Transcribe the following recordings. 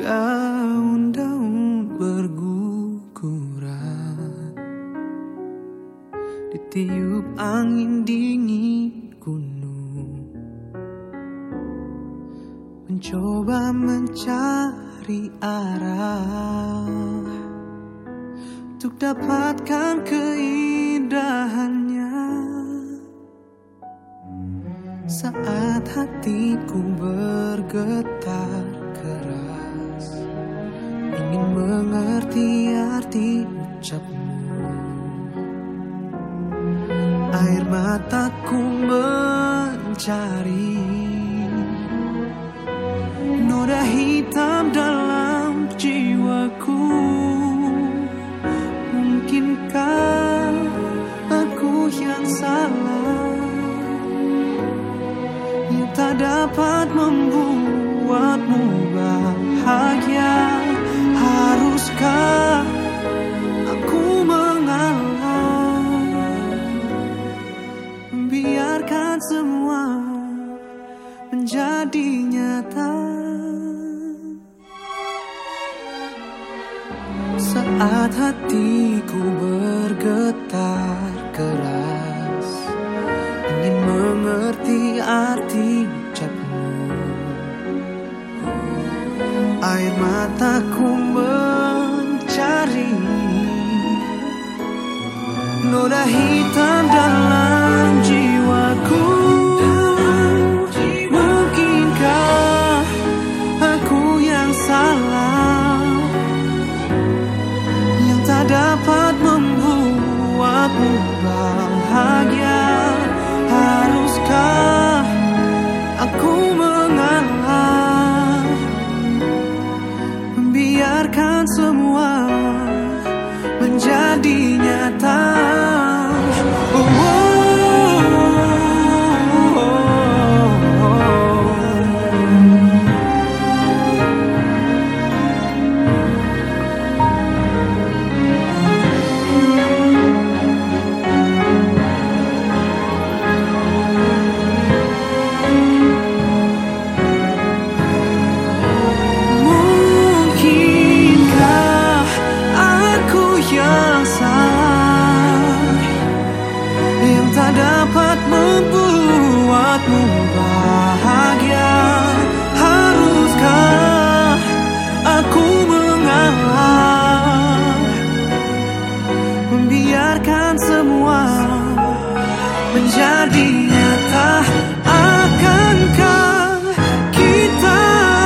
Daun-daun berguguran ditiup Mencoba mencari arah Untuk dapatkan keindahannya. Saat hatiku bergetar keras Ingin mengerti arti ucapmu. Air mataku mencari hitam dalam jiwaku. Mungkinkah aku yang salah? Yang tak dapat membuatmu bahagia Saat hatiku bergetar keras Ingin mengerti arti ucapmu. Air mataku mencari Noda hitam dalam Membiarkan semua menjadi nyata. Akankah kita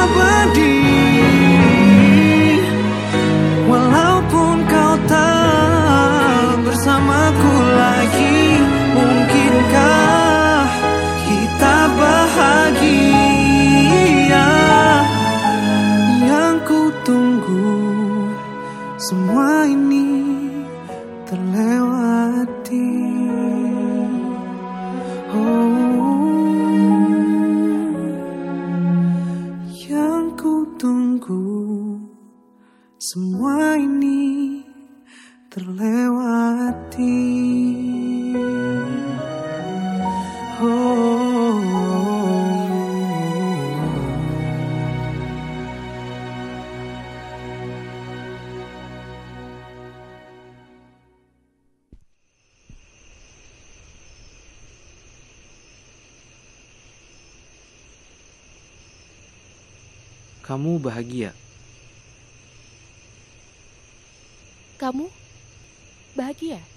abadi Walaupun kau tak bersamaku lagi Mungkinkah kita bahagia? Yang ku tunggu semua ini Oh. Kamu bahagia. Kamu bahagia?